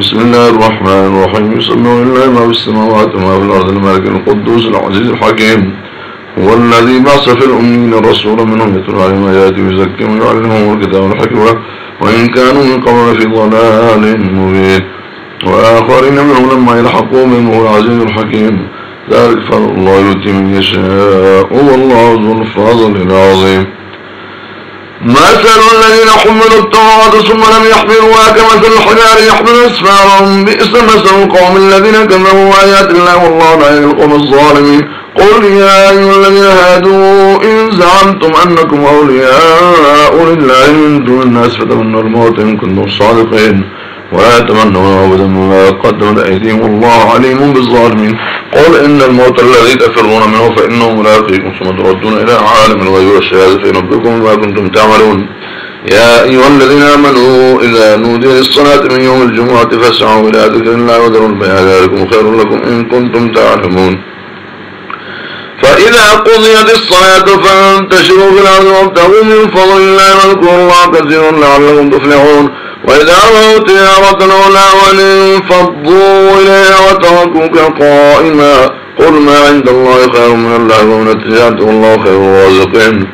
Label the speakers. Speaker 1: بسم الله الرحمن الرحيم يسمع الله ما في السماوات وما في الأرض الملك القدوس العزيز الحكيم هو الذي بعث في الأمين رسولا منهم يتلو عليهم آياته ويزكيهم ويعلمهم الكتاب والحكمة وإن كانوا من قبل في ضلال مبين وآخرين منهم لما يلحقوا منه هو العزيز الحكيم ذلك فضل الله يؤتي من يشاء والله ذو الفضل العظيم مثل الذين حملوا التوراة ثم لم يحملوها كمثل الحجار يحمل أسفارا
Speaker 2: بئس مثل القوم الذين كذبوا آيات الله والله لا يهدي القوم الظالمين
Speaker 1: قل يا أيها الذين هادوا إن زعمتم أنكم أولياء لله من دون الناس فتمنوا الموت إن كنتم صادقين ولا تمنوا أبدا ما قدمت أيديهم والله عليم بالظالمين قل إن الموت الذي تفرون منه فإنه ملاقيكم ثم تردون إلى عالم الغيب والشهادة فينبئكم بما كنتم تعملون يا أيها الذين آمنوا إذا نودي للصلاة من يوم الجمعة فاسعوا إلى ذكر الله وذروا البيع ذلكم خير لكم إن كنتم تعلمون
Speaker 2: فإذا قضيت الصلاة فانتشروا في الأرض وابتغوا من فضل الله واذكروا الله كثيرا لعلكم تفلحون وإذا رأوا تجارة أولا فضوا إليه وتركوك قائما قل ما عند الله خير من الله ومن التجارة والله خير الرازقين